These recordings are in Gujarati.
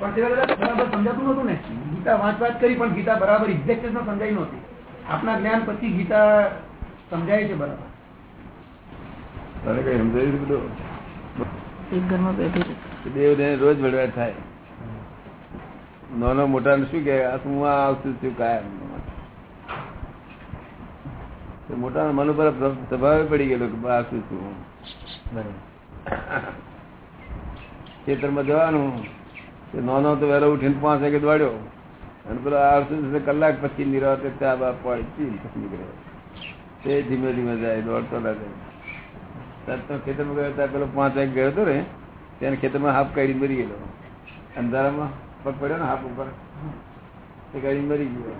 પણ તે વખતે બરાબર સમજાતું નતું ને. ગીતા વાંચ વાત કરી પણ ગીતા બરાબર એક્ઝેક્ટ સમજાઈ નહોતી. આપના જ્ઞાન પછી ગીતા સમજાય છે બરાબર. બધું? રોજ થાય. નાનો મોટા શું કે આ હું આ આવતું છું કાયમ? મોટા મન ઉપર સ્વભાવે પડી ગયેલો કે આ શું છું? ખેતરમાં જવાનું. નાનો તો વહેલો ઉઠીને પાંચ વાગે દોડ્યો. અને પેલો આવશે કલાક પછી નિરાતે ચા બા પાડી નીકળે તે ધીમે ધીમે જાય, દોડતો ના જાય તો ખેતરમાં ગયો ત્યાં પેલો પાંચ વાગે ગયો હતો ને તેને ખેતરમાં હાફ કાઢી મરી ગયેલો. અંધારામાં પગ પડ્યો ને હાફ ઉપર. તે કાઢી મરી ગયો.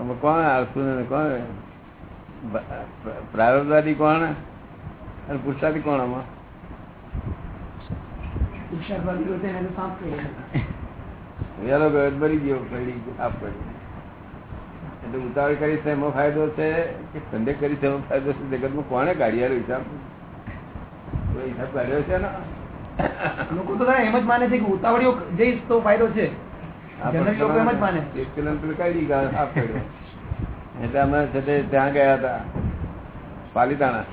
અમે કોણ આવશું ને કોણ પ્રારંભવાદી કોણ? અને પુરસાદી કોણ આમાં? ગયો મરી ગયો પડી પડી એટલે ઉતાવળ કરી છે એમાં ફાયદો છે કે સંદેહ કરી છે એમાં ફાયદો છે. જગતમાં કોણે કાઢ્યા હિસાબ? હિસાબ કાઢ્યો છે ને લોકો તો એમ જ માને છે કે ઉતાવળીઓ જઈશ તો ફાયદો છે. લોકો એમ જ માને. એક કિલોમીટર કાઢી ગયા હાફ પડ્યો એટલે અમે ત્યાં ગયા હતા પાલીતાણા.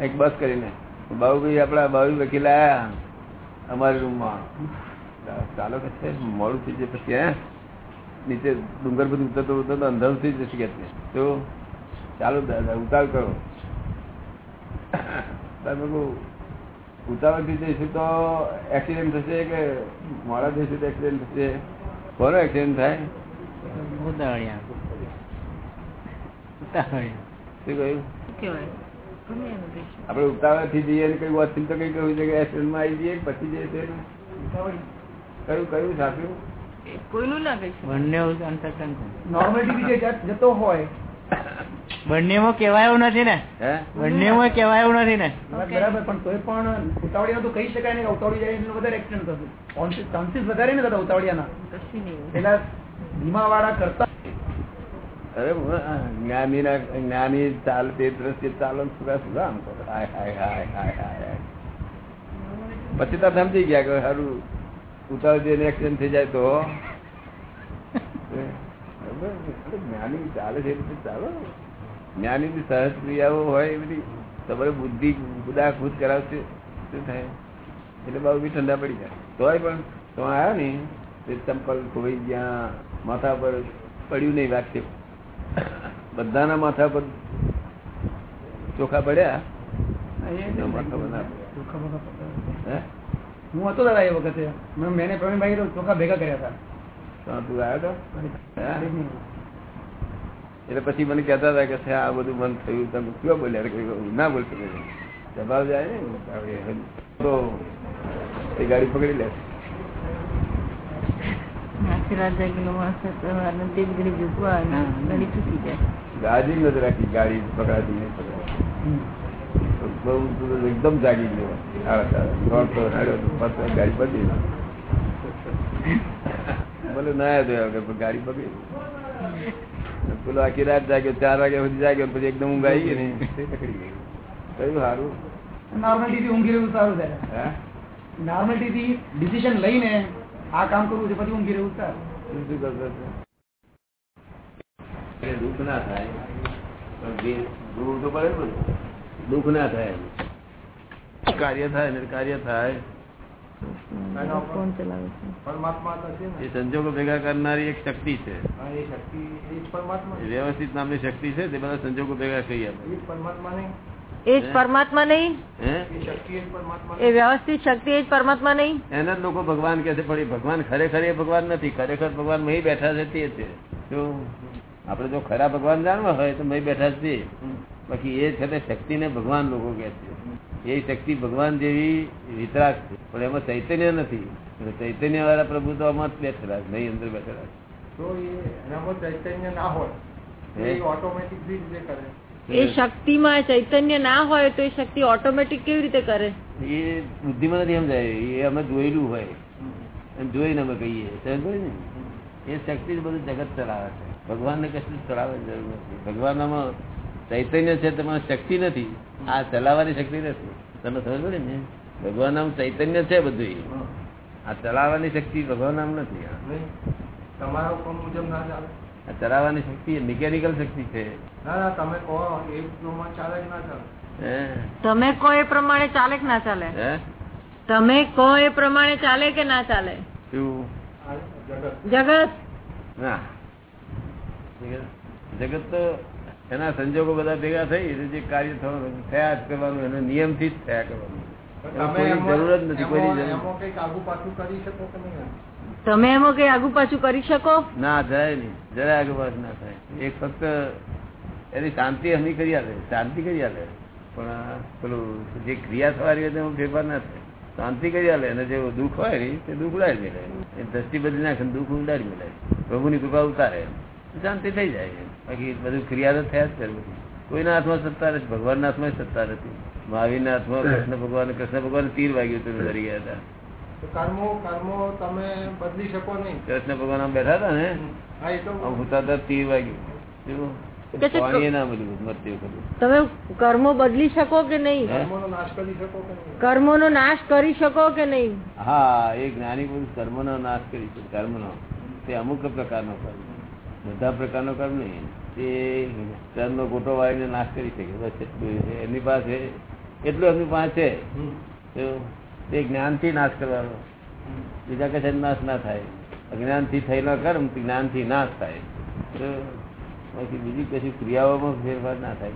એક બસ કરીને. બાબુભાઈ આપડા બાબુ વકીલ આયા. અમારી રૂમમાં. ચાલો કે છે મોડું થઈ જાય પછી હે? નીચે ડુંગર બધું ઉતરતો ઉતરતો અંધારું થઈ જશે કે તો ચાલો દાદા ઉતાર કરો. તમે કહું ઉતાવળ થઈ જઈશું તો એક્સિડન્ટ થશે કે મોડા જઈશું તો એક્સિડન્ટ થશે? કોનો એક્સિડન્ટ થાય? ઉતાવળિયા. ઉતાવળિયા શું કહ્યું આપણે ઉતાવળથી જઈએ ને કઈ વાત તો કઈ કહ્યું છે કે એક્સિડન્ટમાં આવી જઈએ પછી જઈએ છે કયું કયું સાચું? એ કોઈનું ના બંને જત- નથી ને. હે? બંનેમાં કહેવાયું નથી ને. બરાબર પણ તોય પણ ઉતાવળિયા તો કહી શકાય ને ઉતાવળી જાય એટલે વધારે એક્સિડન્ટ થશે ચાન્સીસ વધારે ને થતા ઉતાવળિયાના. કશું નહીં. પેલા ધીમા વાળા કરતા અરે જ્ઞાની ના જ્ઞાની ચાલ, તે દ્રશ્ય ચાલો સુરા સુરા આમ. હાય હાય હાય હાય હાય. પછી તો સમજી ગયા કે સારું ઉતાર જઈને એક્સિડન્ટ થઈ જાય તો? જ્ઞાની ચાલે છે ચાલો. જ્ઞાની ની સહજ ક્રિયાઓ હોય એ બધી. તમારે બુદ્ધિ ખુદાખુદ કરાવશે, શું થાય? એટલે બહુ બી ઠંડા પડી જાય. તોય પણ તો આવ્યા ને, તે ચંપલ ખોવાઈ ગયા, માથા પર પડ્યું નહીં વાગશે બધાના માથા પર ચોખા પડ્યા. હે? હતો દાદા એ વખતે. મેં- પ્રવીણભાઈ ચોખા ભેગા કર્યા હતા. તું આવ્યો હતો એટલે પછી મને કહેતા હતા કે આ બધું મન થયું. તમે કયો બોલ્યા? ના બોલતો જવાબ જાય ને તો એ ગાડી પકડી લે આખી રાત જાગીને માણસ સવારના તે જ ઘડી ભૂખવા અને ઘડી તૂટી જાય ગાડી નથી રાખી ગાડી પકડાતી નહીં બહુ એકદમ જાગી ગયો ગાડી પડી ભલે ના ગાડી પકડી પેલો આખી રાત જાગ્યો ચાર વાગ્યા સુધી જાગ્યો પછી એકદમ ઊંઘ આવી ગઈ. ને પકડી કયું સારું નોર્મલિટી ઊંઘી રહ્યું સારું દાદા હા? નોર્મલિટીથી ડિસિઝન લઈને આ કામ કરવું છે પછી ઊંઘી રહેવું સારું શું શું કરતો હતો? એટલે દુઃખ ના થાય પણ જે જોવું તો પડે ને બધું. દુઃખ ના થાય કાર્ય થાય ને કાર્ય થાય કોણ ચલાવે છે પરમાત્મા તો છે એ સંજોગો ભેગા કરનારી એક શક્તિ છે એ શક્તિ એ જ પરમાત્મા એ વ્યવસ્થિત નામની શક્તિ છે તે બધા સંજોગો ભેગા કરી આપે એ જ પરમાત્મા નહીં એ જ પરમાત્મા નહીં? એ શક્તિ એ જ પરમાત્મા એ વ્યવસ્થિત શક્તિ એ જ પરમાત્મા નહીં? એને જ લોકો ભગવાન કે છે પણ એ ભગવાન ખરેખર એ ભગવાન નથી. ખરેખર ભગવાન મહી બેઠા છે તે છે. જો આપણે જો ખરા ભગવાન જાણવા હોય તો મહી બેઠા છે બાકી એ છે તે શક્તિને ભગવાન લોકો કે છે. એ શક્તિ ભગવાન જેવી વિતરાક છે. પણ એમાં ચૈતન્ય નથી. ચૈતન્ય વાળા પ્રભુ તો આમાં જ બેઠેલા છે, નહીં અંદર બેઠેલા છે. તો ચૈતન્ય ના હોય એ ઓટોમેટિક રીતે કરે. એ શક્તિમાં ચૈતન્ય ના હોય તો એ શક્તિ ઓટોમેટિક કેવી રીતે કરે? એ બુદ્ધિમાં નથી સમજાય એ અમે જોયેલું હોય. એમ જોઈને અમે કહીએ. સમજ ને? એ શક્તિ બધું જગત ચલાવે છે. ભગવાનને કશું જ ચલાવવાની જરૂર નથી. ભગવાનમાં ચૈતન્ય છે તમારે શક્તિ નથી. આ ચલાવવાની શક્તિ નથી. તમે સમજો ને? ભગવાન નામ ચૈતન્ય છે બધું આ ચલાવવાની શક્તિ ભગવાન નામ નથી. તમારા હુકમ મુજબ ના ચાલે. ચલાવવાની શક્તિ મિકેનિકલ શક્તિ છે. ના ના તમે કહો એ પ્રમાણે ચાલે કે ના ચાલે? તમે કહો એ પ્રમાણે ચાલે કે ના ચાલે? તમે કહો એ પ્રમાણે ચાલે કે ના ચાલે? શું? જગત. જગત ના. જગત તો એના સંજોગો બધા ભેગા થઈ એટલે જે કાર્ય થવાનું થયા જ કરવાનું એનો નિયમથી જ થયા કરવાનું. તમે જરૂર જ નથી કોઈ આગુ પાછું કરી શકો કે નહીં તમે એમાં કઈ આગુ પાછું કરી શકો? ના જાય નહીં. જરાય આગળ પાછું ના થાય. એક ફક્ત એની શાંતિ હમી કરી આલે શાંતિ કરી આલે પણ પેલું જે ક્રિયા થવાની હોય તેમાં ફેરફાર ના થાય. શાંતિ કરી આલે અને જે દુઃખ હોય ને, તે દુઃખ ઉડાડી મેળે એ દ્રષ્ટિ બદલી નાખે દુઃખ ઉડાડી મેળે પ્રભુની કૃપા ઉતારે. શાંતિ થઈ જાય બાકી બધું ક્રિયા તો થયા જ કરે કોઈના હાથમાં સત્તા નથી. ભગવાનના હાથમાં સત્તા નથી. મહાવીરના હાથમાં કૃષ્ણ ભગવાન કૃષ્ણ ભગવાન તીર વાગ્યું હતું ડરી ગયા હતા કર્મો કર્મો તમે બદલી શકો નહીં. કૃષ્ણ ભગવાન બેઠા હતા ને? હા એ તો તીર વાગ્યું. ના તમે કર્મો બદલી શકો કે નહીં? હે? કર્મોનો નાશ કરી શકો કે નહીં? કર્મોનો નાશ કરી શકો કે નહીં? હા એ જ્ઞાની પુરુષ કર્મનો નાશ કરી કર્મ નો તે અમુક પ્રકારનો કર્મ. બધા પ્રકારનો કર્મ નહીં. તે કર્મનો ગોટો વાળીને નાશ કરી શકે. બસ એમની પાસે એટલું એમની પાસે. છે. તો જ્ઞાનથી નાશ કરવાનો. બીજા કશે નાશ ના થાય. અજ્ઞાનથી થયેલો કર્મ જ્ઞાનથી નાશ થાય. બાકી બીજી કશી ક્રિયાઓમાં ફેરફાર ના થાય.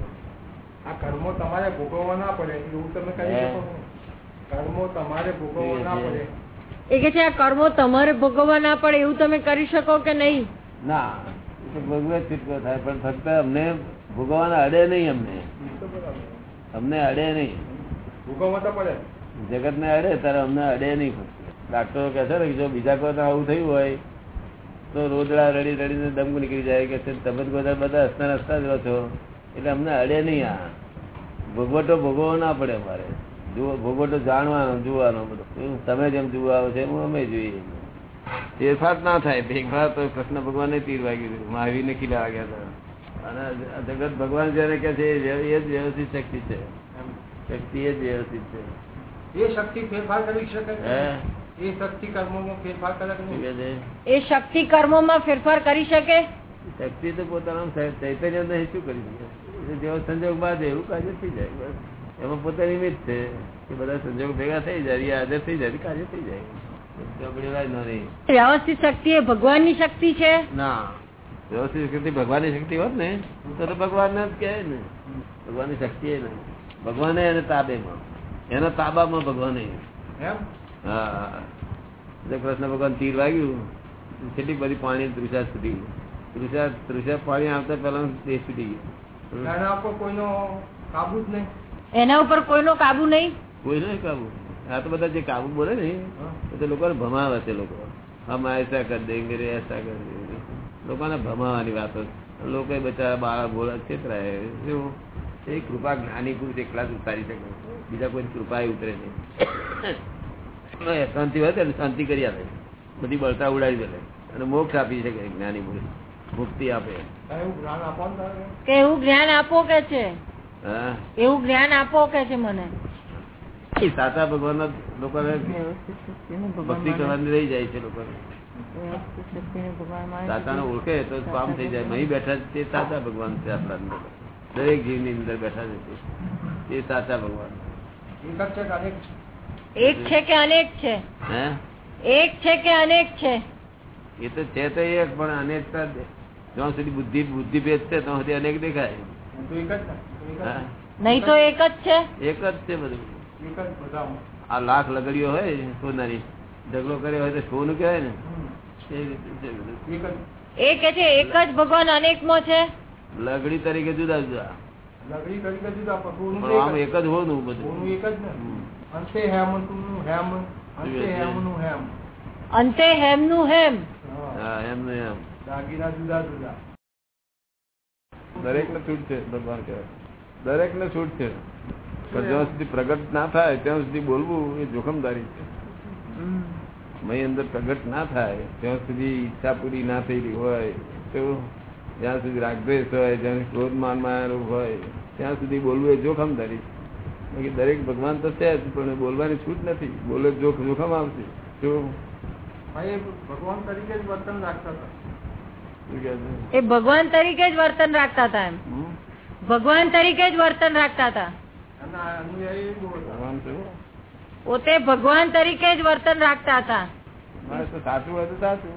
આ કર્મો તમારે ભોગવવા ના પડે એવું તમે કરી શકો કર્મો તમારે ભોગવવા ના પડે. એ કે છે આ કર્મો તમારે ભોગવવા ના પડે એવું તમે કરી શકો કે નહીં? ના છૂટકો થાય પણ ફક્ત અમને ભોગવવાના અડે નહીં અમને. અમને અડે નહીં. ભોગવવા તો પડે. જગત ને અડે ત્યારે અમને અડે નહીં ડાક્ટરો કહે છે ને જો બીજા કોઈ આવું થયું હોય તો રોદડા રડી રડીને દમ નીકળી જાય કે તમે જ બધા બધા હસતા હસતા જ રહો છો. એટલે અમને અડે નહીં આ. ભોગવટો ભોગવવો ના પડે અમારે. ભોગવટો જાણવાનો જોવાનો બધો. તમે જેમ જોવા આવો છે એમ અમે જોઈએ. ફેરફાર ના થાય. ફેરફાર તો કૃષ્ણ ભગવાનને તીર વાગ્યું હતું. મહાવીરને ખીલા વાગ્યા હતા. અને જગત ભગવાન જયારે કે છે એ જ વ્યવસ્થિત શક્તિ છે. શક્તિ એ જ વ્યવસ્થિત છે. એ શક્તિ ફેરફાર કરી શકે? એ શક્તિ કર્મોમાં ફેરફાર કરે એ શક્તિ કર્મોમાં ફેરફાર શકે? શક્તિ તો પોતાના ચૈતન્ય નહીં શું કરી શકે? જેવો સંજોગ બાદ એવું કાર્ય થઈ જાય એમાં પોતે નિમિત્ત છે કે બધા સંજોગ ભેગા થઈ જાય આદર હાજર થઈ જાય કાર્ય થઈ જાય. ન વ્યવસ્થિત શક્તિ એ ભગવાનની શક્તિ છે? ના. વ્યવસ્થિત શક્તિ ભગવાનની શક્તિ હોત ને તો તો ભગવાન જ કહે ને. ભગવાનની શક્તિ એ નહીં. ભગવાને એને તાબેમાં. એના તાબા તાબામાં ભગવાન. હા કૃષ્ણ ભગવાન તીર વાગ્યું કેટલી બધી પાણી તૃષા સુધી. તૃષા તૃષા પાણી આવતા પેલા દેશ સુધી ગયું. કોઈનો કાબુ જ નહીં? એના ઉપર કોઈનો કાબુ નહીં? કોઈ કોઈનો કાબુ. આ તો બધા જે કાબુ બોલે ને એ તો લોકોને ભમાવે છે લોકો. હમ એસા કર દેંગે રે એસા કર દેંગે લોકોને ભમાવાની વાતો. લોકો બચારા બાળા ભોળા છેતરાય એવું. એ કૃપા જ્ઞાની પુરુષ એકલા જ ઉતારી શકે. બીજા કોઈ કૃપા ઉતરે છે. શાંતિ હોય ને શાંતિ કરી આપે. બધી બળતા ઉડાવી દે. અને મોક્ષ આપી શકે જ્ઞાની પુરુષ. મુક્તિ આપે. એવું જ્ઞાન આપો ને તારે. કે એવું જ્ઞાન આપો કે છે? એવું જ્ઞાન આપો કે છે મને? સાચા ભગવાન વ્યવસ્થિત ભક્તિ કરવાની રહી જાય છે લોકો. સાચાને ઓળખે તો કામ થઈ જાય. અહીં બેઠા છે તે સાચા ભગવાન છે આપણા દરેક જીવની અંદર બેઠા છે તે. તે સાચા ભગવાન. એક છે કે અનેક છે? એક છે કે અનેક છે? હે? એક છે કે અનેક છે? એ તો છે તો એક પણ અનેકતા જ્યાં સુધી બુદ્ધિ બુદ્ધિ ભેદ છે ત્યાં સુધી અનેક દેખાય. તો એક જ ને? તો એક જ નહીં તો એક જ છે? એક જ છે બધું. આ લાખ લગડીઓ હોય સોનાની ઝઘડો કર્યો હોય તો સોનું કહેવાય ને? એ રીતે છે બધું. એક કે છે એક જ ભગવાન અનેક છે? લગડી તરીકે જુદા જુદા. લગડી કરી કરી દીધા પણ સોનું પણ તો આમ એક જ. હોનું એક જ ને. હમ. અંતે હેમ અંતે હેમનું હેમ. અંતે હેમ. હા. ને દાગીના જુદા જુદા. દરેક ને છૂટ છે ભગવાન કહેવાય. દરેક ને છૂટ છે. પણ જ્યાં સુધી પ્રગટ ના થાય ત્યાં સુધી બોલવું એ જોખમદારી છે. મય અંદર પ્રગટ ના થાય ત્યાં સુધી ઈચ્છા પૂરી ના થયેલી હોય તો જ્યાં સુધી રાગદ્વેષ હોય જ્યાં ક્રોધ માન માયારૂપ હોય ત્યાં સુધી બોલવું એ જોખમ ધરી બાકી દરેક ભગવાન તો છે જ પણ બોલવાની છૂટ નથી. બોલે જોખ જોખમ આવશે. જો ભગવાન તરીકે જ વર્તન રાખતા હતા? એ ભગવાન તરીકે જ વર્તન રાખતા હતા એમ. ભગવાન તરીકે જ વર્તન રાખતા હતા? પોતે ભગવાન તરીકે જ વર્તન રાખતા હતા. મારે તો સાચું હોય તો સાચું.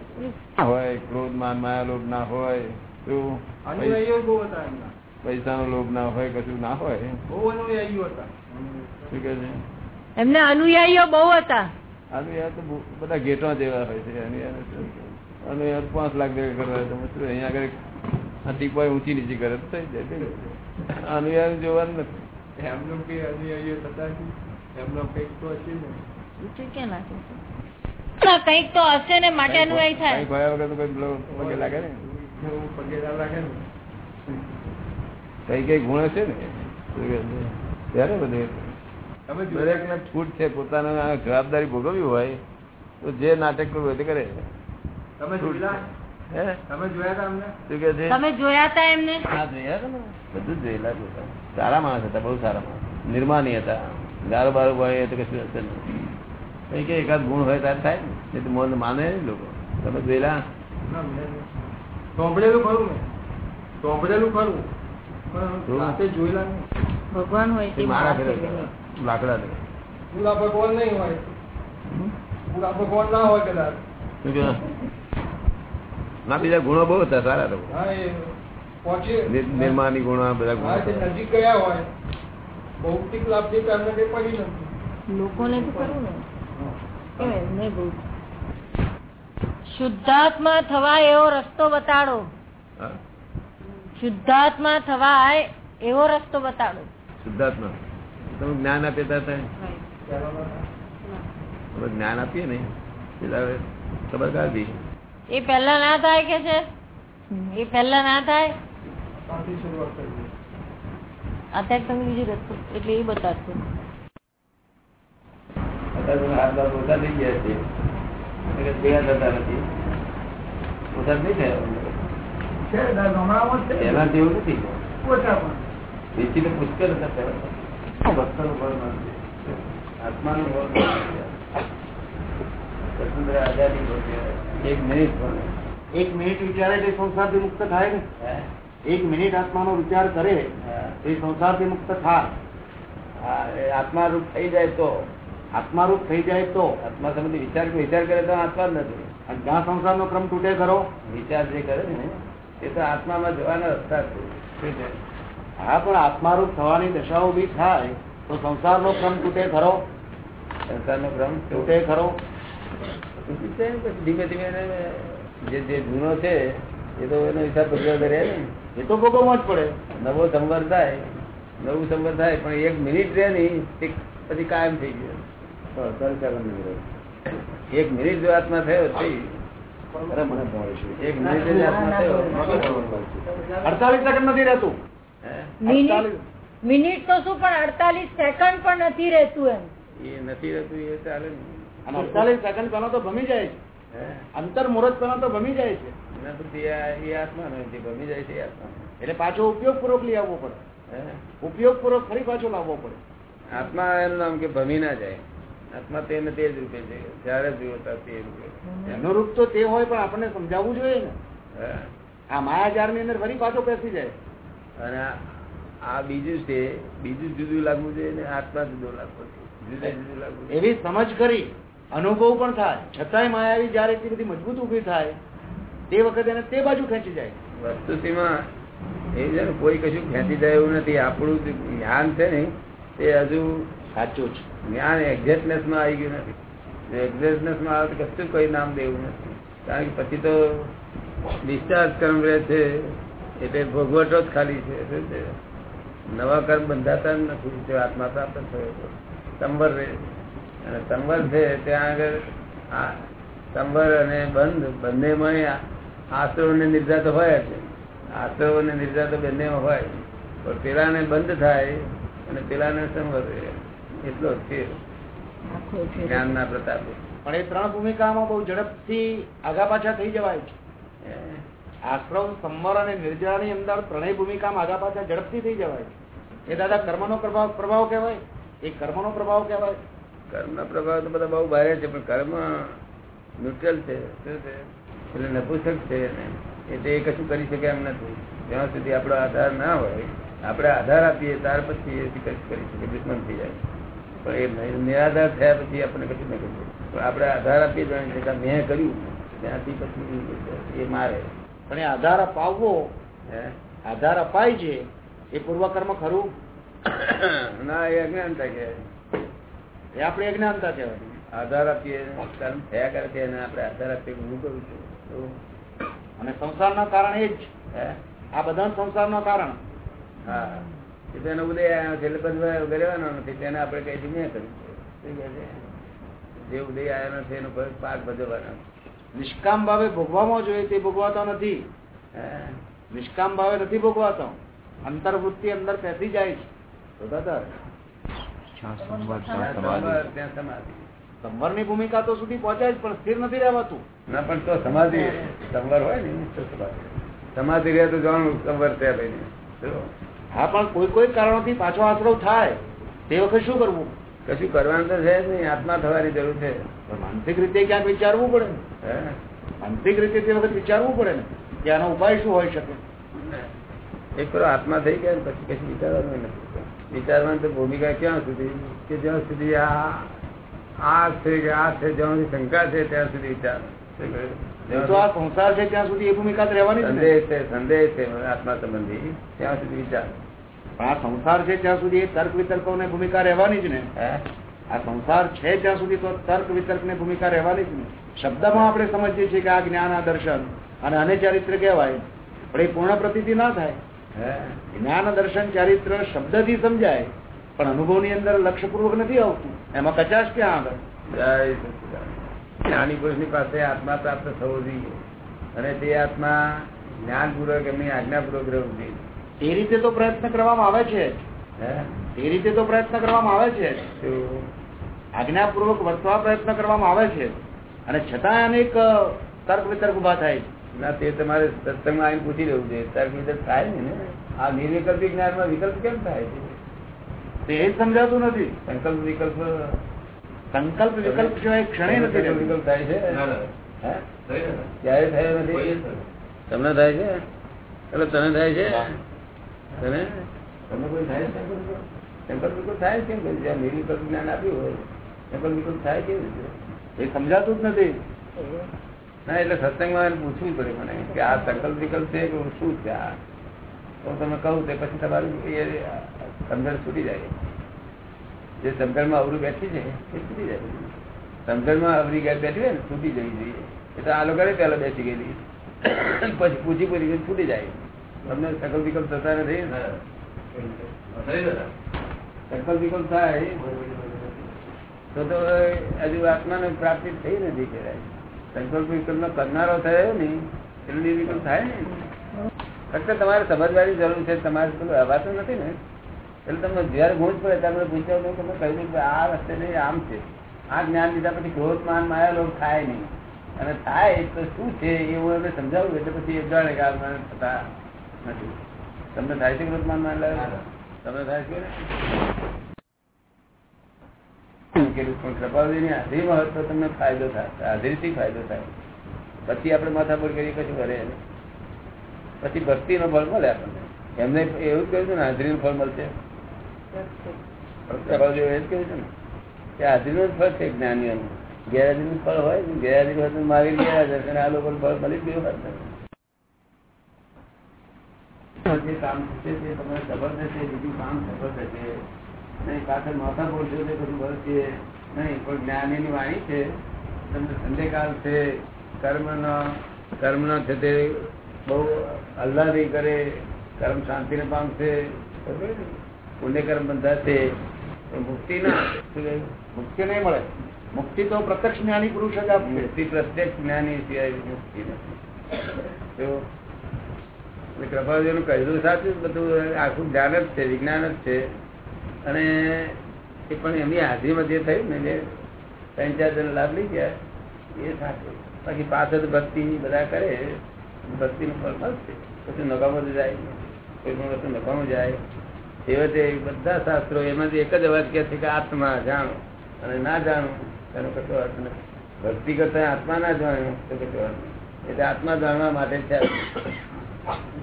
હોય ક્રોધ માન માયા લોભ ના હોય. શું હતા એમના. લોભ ના હોય કશું ના હોય. બહુ અનુયાયીઓ હતા. શું કે છે? એમને અનુયાયીઓ બહુ હતા. અનુયાય તો બધા ઘેટો જેવા હોય છે. અનુયાય પાંચ લાખ ભેગા કરવા હોય તો શું અહીંયા આગળ આ ઊંચી નીચી કરે તો થઈ જાય. અનુયાય જોવાનું નથી. એમનો કઈ અનુયાયીઓ થતા એમનો કંઈક તો હશે ને. ક્યાં? કંઈક તો હશે ને માટે અનુયાયી થાય. ભાઈ ભયા વગર તો કોઈ ને ના લાગે ને કઈ કઈ ગુણ છે ને? ત્યારે બધે. દરેક ને છૂટ છે પોતાના જવાબદારી ભોગવવી હોય તો જે નાટક કરવું હોય તે કરે. તમે સારા માણસ હતા બહુ સારા માણસ. નિર્માની હતા. ગારો બારો હોય તો કશું હશે નહીં. કઈ એકાદ ગુણ હોય ત્યારે થાય ને. એ તો મોન માને નહીં લોકો. તમે જોયેલા. સાંભળેલું ખરું ને? સાંભળેલું ખરું. પણ રાતે જોયેલા નહીં. ભગવાન હોય લાકડા પૂરા ભગવાન નહીં હોય? પૂરા ભગવાન ના હોય કદાચ? ના બીજા ગુણો બહુ હતા સારા તો. નિર્માની ગુણો બધા ગુણો. નજીક ગયા હોય. ભૌતિક લાભ જે એમને કઈ પડી નથી. લોકોને તો કરવું ને. કેમ એમને બહુ શુદ્ધાત્મા થવાય એવો રસ્તો બતાડો. શુદ્ધાત્મા થવાય એવો રસ્તો બતાડો. શુદ્ધાત્મા. તમે જ્ઞાન આપે હતા જ્ઞાન આપીએ ને ખબર કાઢી એ પહેલા ના થાય કે છે? એ પહેલા ના થાય? ત્યાંથી શરૂઆત કરી અત્યારે તમે બીજું રસ્તો એટલે એ બતાવશો અત્યારે હાથ ઓછા થઈ ગયા છે. ભેગા થતા નથી ઓછા જેવું નથી. હતા પહેલા. ભક્તનો નથી. આત્માનો સ્વતંત્ર આઝાદી એક મિનિટ પણ. એક મિનિટ વિચારે તે સંસારથી મુક્ત થાય ને? એક મિનિટ આત્માનો વિચાર કરે તે તે સંસારથી મુક્ત થાય. આત્મા રૂપ થઈ જાય તો આત્મારૂપ થઈ જાય તો આત્મા સંબંધી વિચાર વિચાર કરે તો આત્મા જ નથી. અને જ્યાં સંસારનો ક્રમ તૂટે ખરો વિચાર જે કરે ને એ તો આત્મામાં જવાના રસ્તા છે. હા પણ આત્મારૂપ થવાની દશાઓ બી થાય તો સંસારનો ક્રમ તૂટે ખરો? સંસારનો ક્રમ તૂટે ખરો? ધીમે ધીમે જે જે જૂનો છે એ તો એનો હિસાબ ભજવતો કરે ને. એ તો ભોગવમાં જ પડે. નવો સંવર થાય નવું સંવર થાય પણ એક મિનિટ રહે નહીં પછી કાયમ થઈ ગયો. એક મિનિટ જો આત્મા થયો અડતાલીસ સેકન્ડ નથી રહેતું. મિનિટ મિનિટ તો શું પણ અડતાલીસ સેકન્ડ પણ નથી રહેતું એમ. એ નથી રહેતું એ ચાલે અને અડતાલીસ સેકન્ડ પેલા તો ભમી જાય છે. અંતર મુહૂર્ત પેલા તો ભમી જાય છે. ભમી જાય છે એટલે પાછો ઉપયોગપૂર્વક લઈ આવવો પડે. હે? ઉપયોગપૂર્વક ફરી પાછો લાવવો પડે. આત્મા એમ નામ કે ભમી ના જાય. આત્મા તે ને તે જ રૂપે છે. જ્યારે ત્યારે તે રૂપે એનું રૂપ તો તે હોય પણ આપણને સમજાવવું જોઈએ ને? આ માયાજારની અંદર ફરી પાછો બેસી જાય. અને આ- બીજું છે બીજું જુદું લાગવું જોઈએ ને આત્મા જુદો લાગવો જોઈએ. જુદા લાગવું એવી સમજ કરી અનુભવ પણ થાય. છતાંય માયાવી જયારે એટલી બધી મજબૂત ઊભી થાય તે વખતે એને તે બાજુ ખેંચી જાય. વસ્તુમાં એ છે ને કોઈ કશું ખેંચી જાય એવું નથી. આપણું જે જ્ઞાન છે ને તે હજુ સાચું છે જ્ઞાન એક્ઝેક્ટનેસમાં આવી ગયું નથી. એક્ઝેક્ટનેસમાં આવે તો કશું કોઈ નામ દેવું નથી. કારણ કે પછી તો ડિસ્ચાર્જ કર્મ રહે છે, એટલે ભોગવટો જ ખાલી છે. છે? નવા કર્મ બંધાતા જ નથી. જો આત્મા પ્રાપ્ત થયો સંવર રહે. અને સંવર છે, ત્યાં આગળ આ સંવર અને બંધ બંનેમાં આશ્રવ ને નિર્જા તો હોય જ. આશ્રવ અને તો બંનેમાં હોય. પણ પેલાને બંધ થાય અને પેલાને સંવર રહે. એટલો જ છે. આખો પ્રતાપે. પણ એ ત્રણ ભૂમિકામાં બહુ ઝડપથી આગા પાછા થઈ જવાય છે. આશ્રમ સંવર અને નિર્જરાની અંદર ત્રણેય ભૂમિકામાં આગા પાછા ઝડપથી થઈ જવાય છે. એ દાદા કર્મનો પ્રભાવ પ્રભાવ કહેવાય? એ કર્મનો પ્રભાવ કહેવાય? કર્મનો પ્રભાવ તો બધા બહુ ભારે છે પણ કર્મ ન્યુટ્રલ છે. એટલે નપુસક છે ને એટલે એ કશું કરી શકે એમ નથી. જ્યાં સુધી આપણો આધાર ના હોય આપણે આધાર આપીએ ત્યાર પછી એ કશું કરી શકે દુશ્મન થઈ જાય. પણ એ નિરાધાર થયા પછી આપણે કશું નહીં કર્યું પણ આપણે આધાર આપીએ જાણીએ કે મેં કર્યું. ત્યાંથી પછી એ મારે. પણ એ આધાર અપાવવો આધાર અપાય છે એ પૂર્વકર્મ ખરું? ના એ અજ્ઞાનતા કે એ આપણે અજ્ઞાનતા કહેવાય. આધાર આપીએ કર્મ થયા કરે છે એને આપણે આધાર આપીએ હું કરું છું. અને સંસારના કારણ એ જ. આ બધા સંસારના કારણ. હા. એ તો એનો ઉદય છેલ્લે ગરેવાનો નથી તેને આપણે કઈ કહે છે? જે ઉદય આવ્યો નથી એનો પાક ભજવવાનો નિષ્કામ ભાવે ભોગવામાં જોઈએ તે ભોગવાતો નથી. નિષ્કામ ભાવે નથી ભોગવાતો. અંતર્વૃત્તિ અંદર પેસી જાય છે. સંવર, ની ભૂમિકા તો સુધી પહોંચાય પણ સ્થિર નથી રહેવાતું. ના પણ તો સમાધિ સંવર હોય ને સમાધિ. સમાધિ રહે તો જાણું સંવર ત્યાં લઈને જો. હા પણ કોઈ કોઈ કારણોથી પાછો આશરો થાય. તે વખતે શું કરવું? કશું કરવાનું તો છે જ નહીં આત્મા થવાની જરૂર છે. માનસિક રીતે ક્યાંક વિચારવું પડે ને. હે? માનસિક રીતે તે વખત વિચારવું પડે ને. કે આનો ઉપાય શું હોઈ શકે? એક પેલો આત્મા થઈ ગયા પછી કશું વિચારવાનું નથી. વિચારવાની તો ભૂમિકા ક્યાં સુધી? કે જ્યાં સુધી આ આ છે કે આ છે જ્યાં સુધી શંકા છે ત્યાં સુધી વિચાર. તો આ સંસાર છે ત્યાં સુધી એ ભૂમિકા રહેવાની જ સંદેહ છે સંદેહ છે આત્મા સંબંધી. ત્યાં સુધી વિચાર. આ સંસાર છે ત્યાં સુધી એ તર્ક વિતર્કોને ભૂમિકા રહેવાની જ ને. આ સંસાર છે ત્યાં સુધી તો તર્ક વિતર્ક ને ભૂમિકા રહેવાની જ ને. શબ્દમાં આપણે સમજીએ છીએ કે આ જ્ઞાન આ દર્શન અને અને ચારિત્ર કહેવાય. પણ એ પૂર્ણ પ્રતિથી ના થાય. હે? જ્ઞાન દર્શન ચારિત્ર શબ્દથી સમજાય પણ અનુભવની અંદર લક્ષ્યપૂર્વક નથી આવતું. એમાં કચાશ ક્યાં આગળ. જ્ઞાની પુરુષની પાસે આત્મા પ્રાપ્ત થવો જોઈએ. અને તે આત્મા જ્ઞાનપૂર્વક એમની આજ્ઞાપૂર્વક રહેવું જોઈએ એ રીતે તો પ્રયત્ન કરવામાં આવે છે. એ રીતે તો પ્રયત્ન કરવામાં આવે છે. આજ્ઞાપૂર્વક વર્તવા પ્રયત્ન કરવામાં આવે છે. અને છતાં અનેક તર્ક વિતર્ક ઊભા થાય ના તે તમારે સત્સંગમાં આવીને પૂછી લેવું જોઈએ. તર્ક વિતર્ક થાય ને? આ નિર્વિકલ્પી જ્ઞાનમાં વિકલ્પ કેમ થાય છે? તે સમજાતું નથી. સંકલ્પ વિકલ્પ સંકલ્પ વિકલ્પ સિવાય ક્ષણે નથી રહેતું. વિકલ્પ થાય છે? ક્યારે થયો નથી? તમને થાય છે? એટલે તને થાય છે? તને? તમને કોઈ થાય છે સંકલ્પ વિકલ્પ? સંકલ્પ વિકલ્પ થાય કેમ? કે જ્યાં નિર્વિકલ્પ જ્ઞાન આપ્યું હોય સંકલ્પ વિકલ્પ થાય કેવી રીતે? એ સમજાતું જ નથી. ના એટલે સત્સંગમાં પૂછવું પડે મને કે આ સંકલ્પ વિકલ્પ છે કે શું છે આ? તો તમે કહું તે પછી તમારું એ સમજણ છૂટી જાય. જે સમજણમાં અવરું બેઠી છે, એ છૂટી જાય. સમજણમાં અવરી ગેર બેઠી હોય ને, છૂટી જવી જોઈએ. એ તો આ લોકો પહેલા બેસી ગયેલી. પછી પૂછી પૂછી છૂટી જાય. તમને સકલ વિકલ્પ થતા નથી. સકલ વિકલ્પ થાય. તો તો હજુ આત્માને પ્રાપ્તિ થઈ નથી કહેવાય. સંકલ્પ વિકલ્પ કરનારો થયો ને એટલે નિર્વિકલ્પ થાય ને ફક્ત તમારે સમજવાની જરૂર છે, તમારે પેલું હવાતું નથી ને. એટલે તમને જયારે ગુણ પડે ત્યારે પૂછ્યા તો તમે કહ્યું કે આ રસ્તે નહીં આમ છે. આ જ્ઞાન લીધા પછી ક્રોધ માન માયા લોક થાય નહીં. અને થાય તો શું છે એવું એમને સમજાવું એટલે પછી એ જાણે કે આ મને થતા નથી. તમને થાય છે ક્રોધ માન માયા તમને થાય છે? પણ કૃપાળુજીની હાજરીમાં હોય તો તમને ફાયદો થાય. હાજરીથી ફાયદો થાય. પછી આપણે માથાપોડ કરીએ કશું કરે. પછી ભક્તિનો ફળ મળે આપણને. એમને એવું જ કહ્યું ને હાજરીનું ફળ મળશે. હાજરીનું ફળ છે જ્ઞાનીઓનું. ગેરહાજરીનું ફળ હોય ને, ગેરહાજરી હોય મહાવીર તે તમને સફળ થશે, બીજું કામ સફળ થશે. વાણી છે. તમને સંદેહકાલ છે. કર્મનો કર્મનો છે તે બહુ અલ્લાદી કરે. કર્મ શાંતિને પામશે. છે બંધાશે મુક્તિ ના મુક્તિ નહીં મળે. મુક્તિ તો પ્રત્યક્ષ જ્ઞાની પુરુષ જ આપશે. મુક્તિ પ્રત્યક્ષ જ્ઞાની સિવાય મુક્તિ નથી. તો નું કહેલું સાચું બધું આખું જ્ઞાન જ છે વિજ્ઞાન જ છે. અને એ પણ એમની હાજરીમાં જે થયું ને જે ત્રણ ચાર જણ લાભ લઈ ગયા એ સાચું. બાકી પાછળ ભક્તિ બધા કરે ભક્તિનું ફળ મળશે. પછી નકામો જાય. કોઈ પણ વસ્તુ નકામો જાય. છેવટે બધા શાસ્ત્રો એમાંથી એક જ અવાજ કહે છે કે આત્મા જાણો. અને ના જાણો એનો કશો અર્થ નથી. ભક્તિ કરતા આત્મા ના જાણ્યો, તો કશો અર્થ એટલે આત્મા જાણવા માટે છે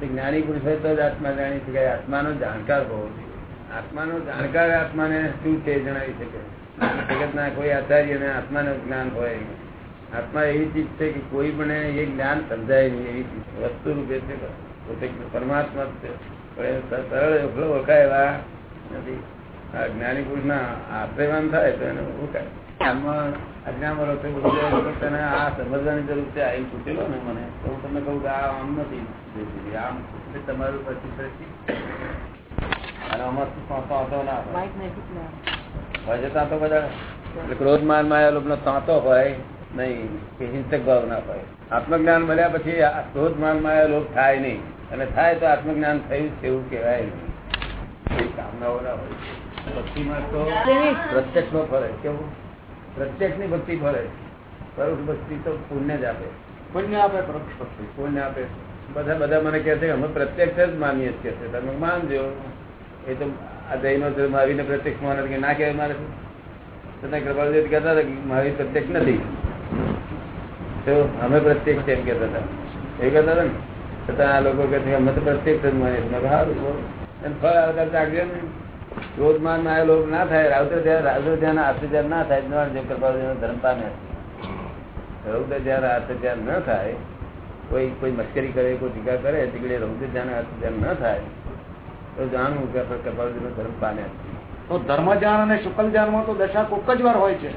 જ્ઞાની પુરુષ હોય તો જ આત્મા જાણી શકાય. આત્માનો જાણકાર હોવો આત્માનો જાણકાર આત્માને શું તે જણાવી શકે? જગતના કોઈ આચાર્યને આત્માનું જ્ઞાન હોય. આત્મા એવી ચીજ છે કે કોઈ પણ એ જ્ઞાન સમજાય નહીં એવી ચીજ. વસ્તુ રૂપે છે. પોતે પરમાત્મા છે. સરળ એકલો ઓળખાય એવા નથી. જ્ઞાની પુરુષ ના આશ્રયવાન થાય તો એને ઓળખાય. આમાં અજ્ઞાન વાળો તો બધું જાય તો તને આ સમજવાની જરૂર છે. આ પૂછેલો ને મને. તો હું તમને કહું કે આ આમ નથી. આમ તમારું પછી પછી અને આમાં વાંધો ના હોય. છે તાંતો બધા ક્રોધ માનમાં તાંતો હોય નહીં કે હિંસક ભાવ ના હોય. આત્મજ્ઞાન મળ્યા પછી ક્રોધ માનમાં લોક થાય નહીં. અને થાય તો આત્મજ્ઞાન થયું છે એવું કહેવાય નહીં. કામનાઓ ના હોય. ભક્તિમાં તો પ્રત્યક્ષ નો ફરે. કેવું? પ્રત્યક્ષની ભક્તિ ફરે. પરોક્ષ ભક્તિ તો પુણ્ય જ આપે. પુણ્ય આપે પરોક્ષ ભક્તિ. પુણ્ય આપે. બધા બધા મને કહે છે કે અમે પ્રત્યક્ષ જ માનીએ જ કે છે. તમે માનજો. એ તો આ જૈનો આવીને પ્રત્યક્ષ માને કે ના કહેવાય મારે છતાં કૃપાલજી કહેતા હતા કે મારી પ્રત્યક્ષ નથી. અમે પ્રત્યક્ષ એમ કેતા હતા. એ કહેતા હતા ને છતાં આ લોકો કે અમે તો પ્રત્યક્ષ જ માનીએ છીએ. મેં કહ્યું, સારું અને ફળ આવતા જાગજો ને. ક્રોધમાન ના લોક ના થાય રાવતો ધ્યાન રાવતો ધ્યાન આર્થિક ધ્યાન ના થાય જેમ કૃપાલજી ધર્મ પામે. રૌદ્ર ધ્યાન આર્થ ધ્યાન ન થાય કોઈ કોઈ મશ્કરી કરે કોઈ ટીકા કરે તીકડે રૌદ્ર ધ્યાન આર્થ ધ્યાન ન થાય તો જાણવું કે કપાળજીનો ધર્મ પામે. તો ધર્મ ધ્યાન અને શુકલ ધ્યાનમાં તો દશા કોક જ વાર હોય છે.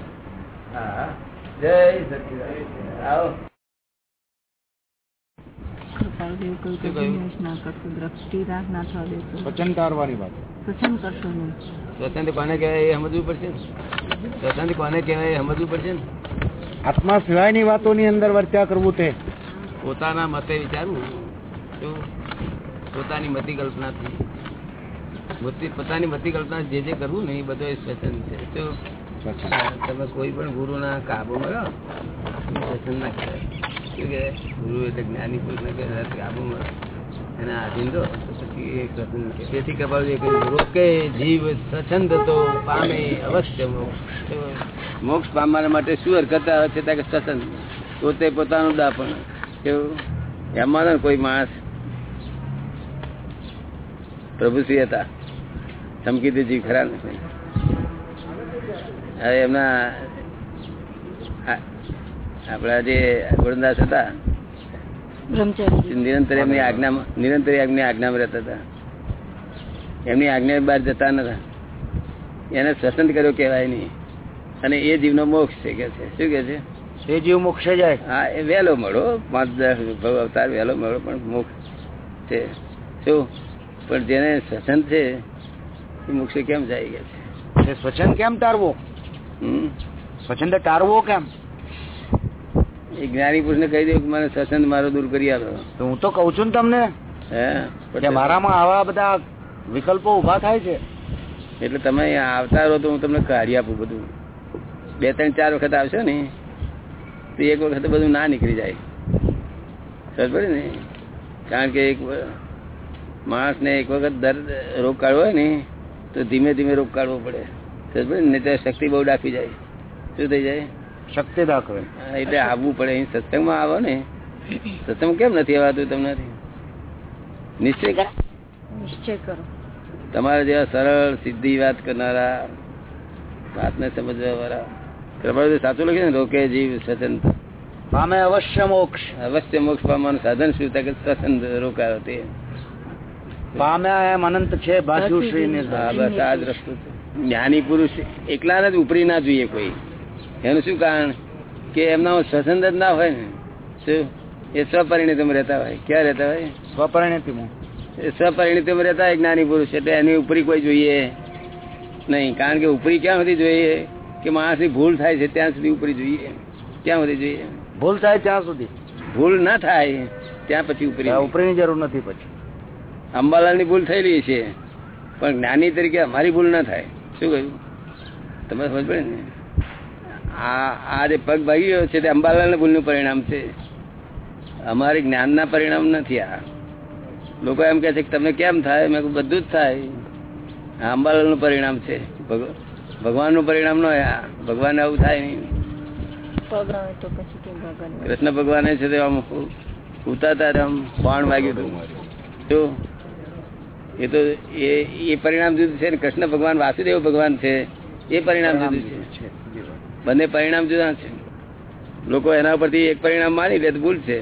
હા. જય સિવાય આવો. ના વાત. ને? આત્મા અંદર વર્ત્યા કરવું તે. પોતાના મતે વિચારવું. પોતાની મતિ કલ્પનાથી. પોતાની મતિ કલ્પના જે જે કરવું ને એ બધો એ છે. તમે કોઈ પણ ગુરુના રહો સ્વતંત્ર ના કહેવાય શું કે? ગુરુ એટલે જ્ઞાની પુરુષ ને કાબુ કાબુમાં એને આધીન દો પછી. તેથી કહ્યું, રોકે જીવ સ્વચ્છંદ તો પામે અવશ્ય મોક્ષ પામવા માટે શું હરકત આવે છે? ત્યાં કે સ્વતંત્ર પોતે પોતાનું દાપણ કેવું? એમાં કોઈ માણસ પ્રભુશ્રી હતા. ચમકીદેવજી ખરા ને? હવે એમના આપણા જે ગુરુદાસ હતા નિરંતર એમની આજ્ઞામાં નિરંતર એમની આજ્ઞામાં રહેતા હતા. એમની આજ્ઞા બહાર જતા નતા. એને સ્વતંત્ર કર્યો કહેવાય નહીં. અને એ જીવનો મોક્ષ છે કે છે. શું કે છે? એ જીવ મોક્ષે જાય. હા એ વહેલો મળો. પાંચ દસ ભવ અવતાર વહેલો મળો પણ મોક્ષ છે. શું? પણ જેને સ્વતંત્ર છે એ મોક્ષે કેમ જાય ગયા છે? એ સ્વચ્છંદ કેમ હમ? સ્વચ્છંદ ટાળવો કેમ? એ જ્ઞાની પુરુષને કહી દઉં કે મને સ્વચ્છંદ મારો દૂર કરી આપો. તો હું તો કઉ છું ને તમને હે? મારામાં આવા બધા વિકલ્પો ઊભા થાય છે. એટલે તમે આવતા રહો તો હું તમને કાઢી આપું બધું. બે ત્રણ ચાર વખત આવશો ને તો એક વખત બધું ના નીકળી જાય. સરસ પડે ને? કારણ કે એક માણસને એક વખત દર્દ રોગ કાઢવો હોય ને તો ધીમે ધીમે રોગ કાઢવો પડી. ને શક્તિ બહુ ડાકી જાય. શું થઈ જાય? શક્તિ દાખવે એટલે આવવું પડે. અહીં સત્સંગમાં આવો ને. સત્સંગ કેમ નથી આવતું તમને નિશ્ચય કરો. નિશ્ચય કરો. તમારા જેવા સરળ સીધી વાત કરનારા વાતને સમજવા વાળા કૃપાળુ સાચું લખ્યું ને રોકે જીવ સ્વતંત્ર પામે અવશ્ય મોક્ષ. અવશ્ય મોક્ષ પામવાનું સાધન શું થાય? કે સ્વતંત્ર રોકાયો તે. પામે એમ અનંત છે બાજુ શ્રી ને બસ આ જ રસ્તો છે. જ્ઞાની પુરુષ એકલા જ ઉપરી ના જોઈએ કોઈ. એનું શું કારણ? કે એમના સ્વસંદ જ ના હોય ને. શું? એ સ્વપરિણિતમાં રહેતા હોય. ક્યાં રહેતા હોય? સ્વપરિણતિ એ સ્વપરિણિતમાં રહેતા હોય જ્ઞાની પુરુષ. એટલે એની ઉપરી કોઈ જોઈએ નહીં. કારણ કે ઉપરી ક્યાં સુધી જોઈએ કે માણસની ભૂલ થાય છે ત્યાં સુધી ઉપરી જોઈએ. ક્યાં સુધી જોઈએ? ભૂલ થાય ત્યાં સુધી. ભૂલ ના થાય ત્યાં પછી ઉપરી ઉપરીની જરૂર નથી પછી. અંબાલાલની ભૂલ થયેલી છે. પણ જ્ઞાની તરીકે અમારી ભૂલ ના થાય. શું કહ્યું? તમે સમજ પડે ને? આ આ જે પગ ભાગી ગયો છે તે અંબાલાલના ભૂલનું પરિણામ છે. અમારી જ્ઞાનના પરિણામ નથી આ. લોકો એમ કહે છે કે તમને કેમ થાય? મેં બધું જ થાય. આ અંબાલાલનું પરિણામ છે. ભગવાનનું પરિણામ ન હોય આ. ભગવાન આવું થાય નહીં. કૃષ્ણ ભગવાને છે તે આમ ઉતારતા આમ બાણ વાગ્યું હતું. જો એ તો એ એ પરિણામ જુદું છે કૃષ્ણ ભગવાન વાસુદેવ ભગવાન છે એ પરિણામ જુદું છે. બંને પરિણામ જુદા છે. લોકો એના પરથી એક પરિણામ માની લે તો ભૂલ છે.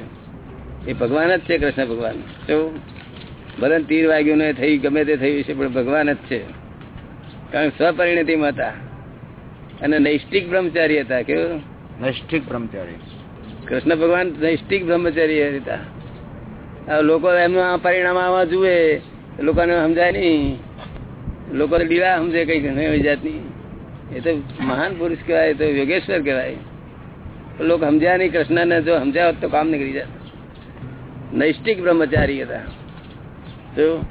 એ ભગવાન જ છે કૃષ્ણ ભગવાન. તો ભલે તીર વાગ્યું ને થઈ ગમે તે થયું છે પણ ભગવાન જ છે. કારણ સ્વપરિણતિ હતા અને નૈષ્ટિક બ્રહ્મચારી હતા કેવું નૈષ્ઠિક બ્રહ્મચારી. કૃષ્ણ ભગવાન નૈષ્ટિક બ્રહ્મચારી હતા. લોકો એમનું આ પરિણામ આવા જુએ લોકોને સમજાય નહીં. લોકો લીલા સમજે કઈ નવી જાતની. એ તો મહાન પુરુષ કહેવાય તો યોગેશ્વર કહેવાય. લોકો સમજ્યા નહીં કૃષ્ણને જો સમજ્યા હોત તો કામ નીકળી જાય નૈષ્ટિક બ્રહ્મચારી હતા. તો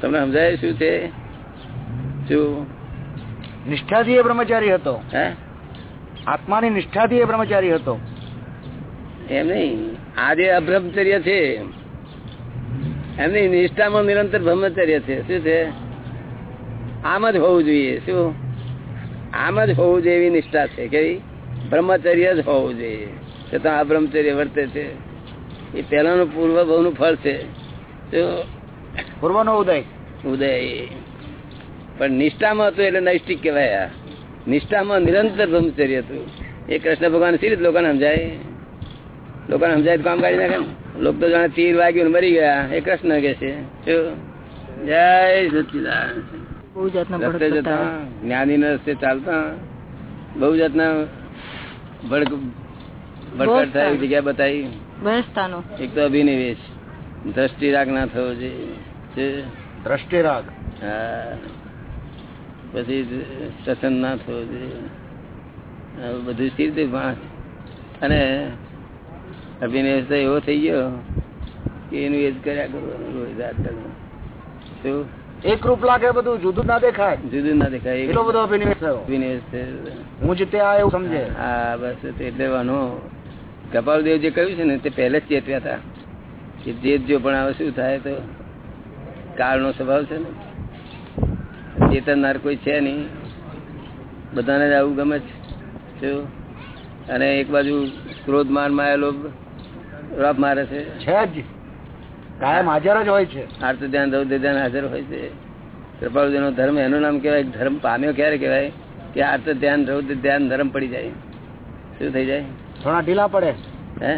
તમને સમજાય શું છે? શું? નિષ્ઠાથી એ બ્રહ્મચારી હતો. હે? આત્માની નિષ્ઠાથી એ બ્રહ્મચારી હતો. એમ નહીં. આ જે અબ્રહ્મચર્ય છે. એમની નિષ્ઠામાં નિરંતર બ્રહ્મચર્ય છે. શું છે? આમ જ હોવું જોઈએ. શું? આમ જ હોવું જોઈએ એવી નિષ્ઠા છે. કેવી? બ્રહ્મચર્ય જ હોવું જોઈએ. છતાં આ બ્રહ્મચર્ય વર્તે છે. એ પહેલાનું પૂર્વ બહુનું ફળ છે. પૂર્વનો ઉદય. ઉદય. પણ નિષ્ઠામાં હતું એટલે નૈષ્ટિક કહેવાય આ. નિષ્ઠામાં નિરંતર બ્રહ્મચર્ય હતું. એ કૃષ્ણ ભગવાન સી રીતે લોકોને સમજાય. લોકોને સમજાય કામ કાઢી નાખે ને. લોકો તો જાણે તીર વાગ્યું ને મરી ગયા. એ કૃષ્ણ કે છે. જય સચિદાન. જ્ઞાની ના રસ્તે ચાલતા. બહુ જાતના ભડક ભડકટ થાય જગ્યા બતાવી. એક તો અભિનિવેશ. દ્રષ્ટિ રાગ ના થવો જોઈએ. દ્રષ્ટિ રાગ. હા. પછી સત્સંગ ના થવો જોઈએ. બધું સ્થિર અને અભિનય તો એવો થઈ ગયો કે એનું એજ કર્યા કરવાનું રોજ શું? એક રૂપ લાગે બધું જુદું ના દેખાય. જુદું ના દેખાય. એટલો બધો અભિનિવેશ થયો. અભિનિવેશ. હું જ ત્યાં એવું સમજે. હા બસ એટલે વાનો કપાલદેવ જે કહ્યું છે ને તે પહેલે જ ચેતવ્યા હતા કે જે જો પણ આવે શું થાય તો કાળનો સ્વભાવ છે ને. ચેતનનાર કોઈ છે નહીં. બધાને જ આવું ગમે છે? અને એક બાજુ ક્રોધ માન માયા રફ મારે છે. છે જ. કાયમ હાજર જ હોય છે. આર્ત ધ્યાન દૌદ્ય ધ્યાન હાજર હોય છે. કૃપાળુજી નો ધર્મ એનું નામ કેવાય ધર્મ પામ્યો ક્યારે કહેવાય? કે આર્ત ધ્યાન રૌદ્ર ધ્યાન ધર્મ પડી જાય. શું થઈ જાય? થોડા ઢીલા પડે. હે?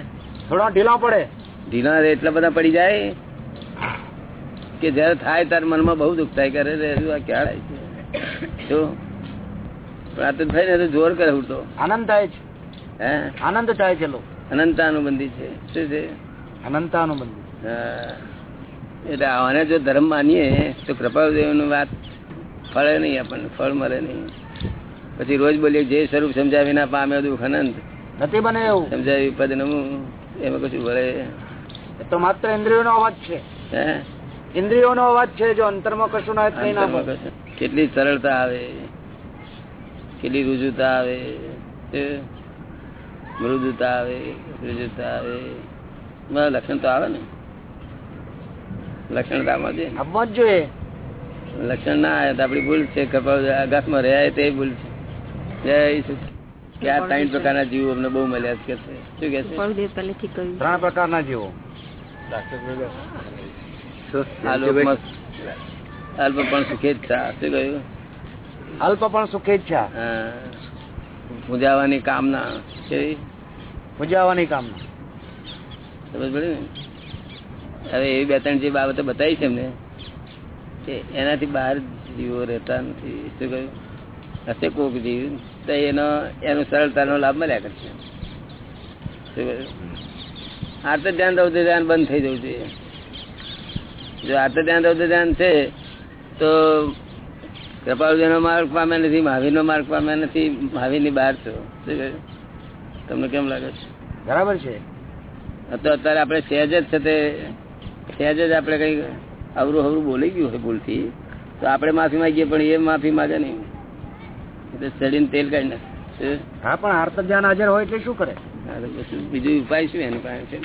થોડા ઢીલા પડે. ઢીલા એટલા બધા પડી જાય? કે જયારે થાય ત્યારે મનમાં બહુ દુઃખ થાય કરે રે આ ક્યારે છે? પણ આ તો જોર કરે ઉઠતો આનંદ થાય છે. હે? આનંદ થાય છે લોકો. અનંતાનુબંધી છે. શું છે? અનંતાનુબંધી. એટલે આને જો ધર્મ માનીએ તો કૃપાદેવની વાત ફળે નહીં આપણને ફળ મળે નહીં. પછી રોજ બોલીએ જે સ્વરૂપ સમજાવી ના પામે દુઃખ અનંત. નથી બને એવું. સમજાવી પદ નમું. એમાં કશું વળે. એ તો માત્ર ઇન્દ્રિયોનો અવાજ છે. ઇન્દ્રિયોનો અવાજ છે જો અંતરમાં કશું ના થઈ ના. કેટલી સરળતા આવે. કેટલી રુજુતા આવે. મૃદુતા આવે મૃદુતા આવે. બધા લક્ષણ તો આવે ને. લક્ષણતામાં છે આવવા જ જોઈએ. લક્ષણ ના આવે તો આપડી ભૂલ છે આઘાતમાં રહ્યા તે ભૂલ છે. જય આ ત્રણ પ્રકારના જીવો અમને બહુ મળ્યા છે કે શું કે છે? ત્રણ પ્રકારના જીવો. અલ્પ પણ સુખેચ્છા શું કહ્યું? અલ્પ પણ સુખેચ્છા હા. પૂજાવાની કામના કેવી? પૂજાવાની કામના. સમજ પડી ને? હવે એવી બે ત્રણ જે બાબતો બતાવી છે એમને કે એનાથી બહાર જીવો રહેતા નથી. શું કહ્યું? હશે કોક જીવ. તો એનો એનો સરળતાનો લાભ મળ્યા કરશે. શું કહ્યું? આર્ત ધ્યાન રૌદ્ર ધ્યાન બંધ થઈ જવું જોઈએ. જો આર્ત ધ્યાન રૌદ્ર ધ્યાન છે તો કૃપાળુજીનો માર્ગ પામે નથી મહાવીરનો માર્ગ પામે નથી મહાવીરની બહાર છો. તમને કેમ લાગે છે? બરાબર છે. તો અત્યારે આપણે સહેજ જ છે તે સહેજ જ આપણે કઈ અવરું અવરું બોલી ગયું હોય ભૂલથી તો આપણે માફી માંગીએ પણ એ માફી માગે નહીં. એટલે ચડીને તેલ કાઢી નાખે. હા પણ આર્ત ધ્યાન હાજર હોય એટલે શું કરે? બીજું ઉપાય શું એની પાસે છે?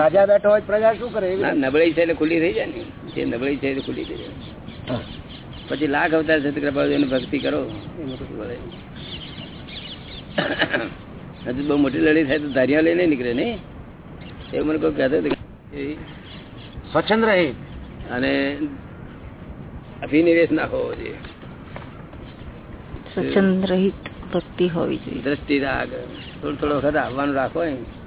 રાજા બેઠો હોય પ્રજા શું કરે? એવી ના રીતે. નબળાઈ છે એટલે ખુલ્લી થઈ જાય ને. જે નબળી છે એટલે ખુલ્લી થઈ જાય. પછી લાખ અવતાર છે એની ભક્તિ કરો. એમાં કશું હજુ બહુ મોટી લડી થાય તો ધારિયા લઈને નીકળે ને? એવું મને કોઈ કહેતો સ્વચ્છંદ રહિત અને અભિનિવેશ ના હોવો જોઈએ. સ્વચ્છંદ રહિત ભક્તિ હોવી જોઈએ. દ્રષ્ટિ રાગ. થોડો થોડો વખત આવવાનું રાખો અહીં